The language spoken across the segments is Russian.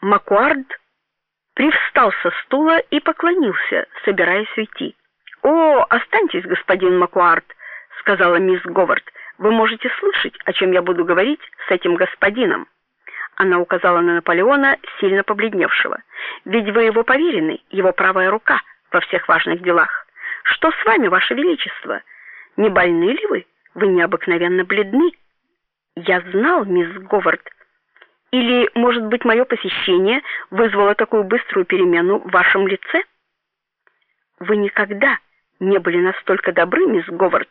Макуард привстал со стула и поклонился, собираясь уйти. "О, останьтесь, господин Макуард", сказала мисс Говард. "Вы можете слышать, о чем я буду говорить с этим господином?" Она указала на Наполеона, сильно побледневшего. "Ведь вы его поверенный, его правая рука во всех важных делах. Что с вами, ваше величество? Не больны ли вы? Вы необыкновенно бледны". "Я знал, мисс Говард", или, может быть, мое посещение вызвало такую быструю перемену в вашем лице? Вы никогда не были настолько добры, мисс Говард,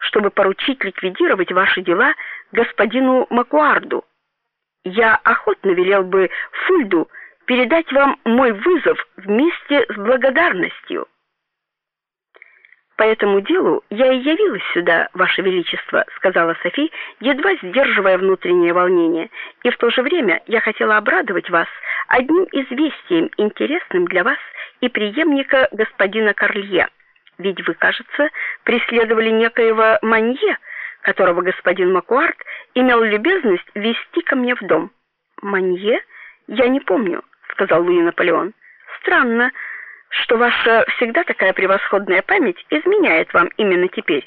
чтобы поручить ликвидировать ваши дела господину Макуарду. Я охотно велел бы Фульду передать вам мой вызов вместе с благодарностью. По этому делу я и явилась сюда, ваше величество, сказала Софи, едва сдерживая внутреннее волнение. И в то же время я хотела обрадовать вас одним известием, интересным для вас и преемника господина Карлье. Ведь вы, кажется, преследовали некоего Манье, которого господин Макуарт имел любезность вести ко мне в дом. Манье? Я не помню, сказал Луи Наполеон. Странно, что ваша всегда такая превосходная память изменяет вам именно теперь.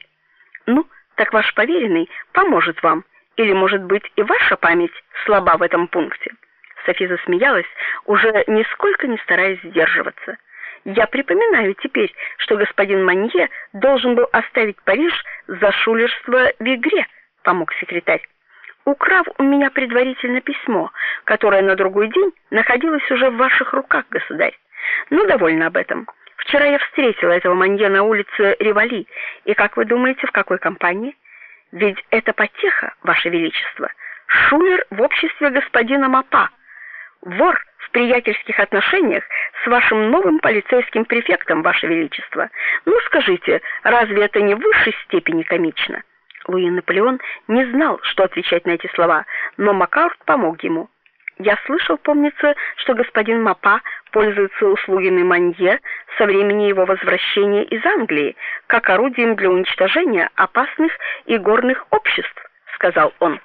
Ну, так ваш поверенный поможет вам, или, может быть, и ваша память слаба в этом пункте. Софи засмеялась, уже нисколько не стараясь сдерживаться. Я припоминаю теперь, что господин Манье должен был оставить Париж за шулерство в игре, помог секретарь. Украв у меня предварительно письмо, которое на другой день находилось уже в ваших руках, государь. Ну, довольно об этом. Вчера я встретила этого манья на улице Ривали, и как вы думаете, в какой компании? Ведь это потеха, ваше величество. Шулер в обществе господина Мапа. Вор в приятельских отношениях с вашим новым полицейским префектом, ваше величество. Ну, скажите, разве это не в высшей степени комично? Луи Наполеон не знал, что отвечать на эти слова, но Макаурт помог ему. Я слышал, помнится, что господин Мапа пользуется услугами Манье со времени его возвращения из Англии, как орудием для уничтожения опасных и горных обществ, сказал он.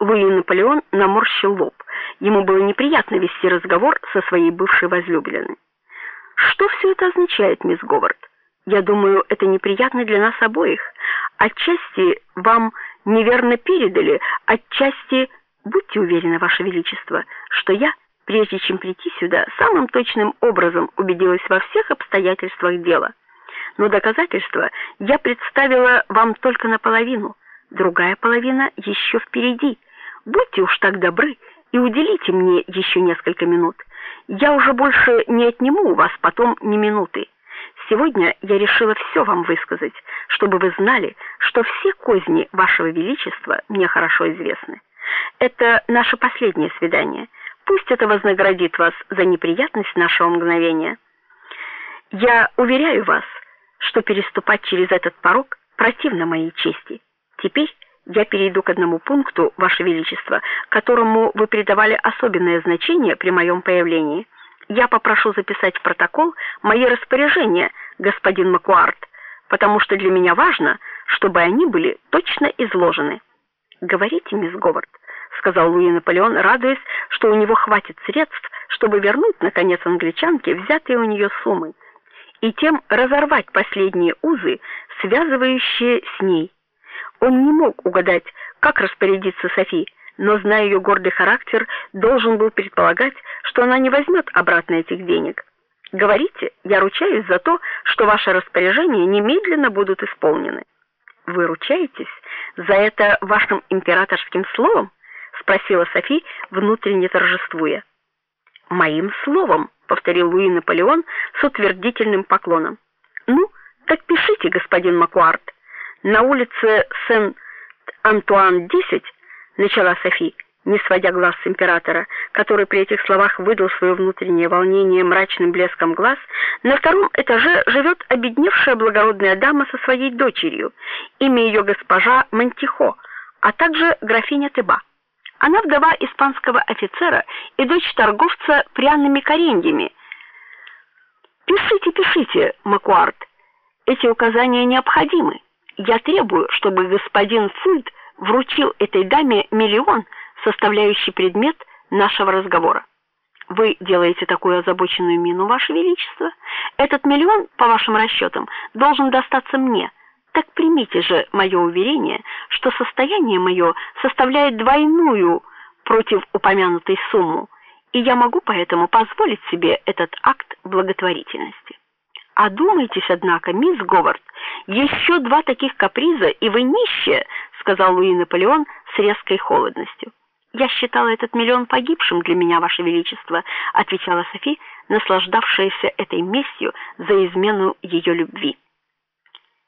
Луи Наполеон наморщил лоб. Ему было неприятно вести разговор со своей бывшей возлюбленной. Что все это означает, мисс Говард? Я думаю, это неприятно для нас обоих. Отчасти вам неверно передали, отчасти Будьте уверены, ваше величество, что я, прежде чем прийти сюда, самым точным образом убедилась во всех обстоятельствах дела. Но доказательства я представила вам только наполовину, другая половина еще впереди. Будьте уж так добры и уделите мне еще несколько минут. Я уже больше не отниму у вас потом ни минуты. Сегодня я решила все вам высказать, чтобы вы знали, что все козни вашего величества мне хорошо известны. Это наше последнее свидание. Пусть это вознаградит вас за неприятность нашего мгновения. Я уверяю вас, что переступать через этот порог противно моей чести. Теперь я перейду к одному пункту, ваше величество, которому вы придавали особенное значение при моем появлении. Я попрошу записать в протокол мои распоряжения, господин Макуарт, потому что для меня важно, чтобы они были точно изложены. Говорите, мисс Говард сказал Луи Наполеон, радуясь, что у него хватит средств, чтобы вернуть наконец англичанке взятые у нее суммы и тем разорвать последние узы, связывающие с ней. Он не мог угадать, как распорядиться Софи, но зная ее гордый характер, должен был предполагать, что она не возьмет обратно этих денег. Говорите, я ручаюсь за то, что ваши распоряжения немедленно будут исполнены. Вы ручаетесь за это вашим императорским словом? Спросила Софи, внутренне торжествуя. Моим словом, повторил Луи Наполеон с утвердительным поклоном. Ну, так пишите, господин Макуарт. На улице Сен-Антуан 10, начала Софи, не сводя глаз с императора, который при этих словах выдал свое внутреннее волнение мрачным блеском глаз, на втором этаже живет обедневшая благородная дама со своей дочерью, имя ее госпожа Мантихо, а также графиня Теба. Она вдова испанского офицера и дочь торговца пряными кореньями. Пишите, пишите, Макуарт. Эти указания необходимы. Я требую, чтобы господин Фульд вручил этой даме миллион, составляющий предмет нашего разговора. Вы делаете такую озабоченную мину, ваше величество? Этот миллион, по вашим расчетам, должен достаться мне. Так примите же мое уверение, что состояние мое составляет двойную против упомянутой суммы, и я могу поэтому позволить себе этот акт благотворительности. Одумайтесь, однако, мисс Говард, еще два таких каприза, и вы нищая, сказал Луи Наполеон с резкой холодностью. Я считала этот миллион погибшим для меня, ваше величество, отвечала Софи, наслаждавшаяся этой местью за измену ее любви.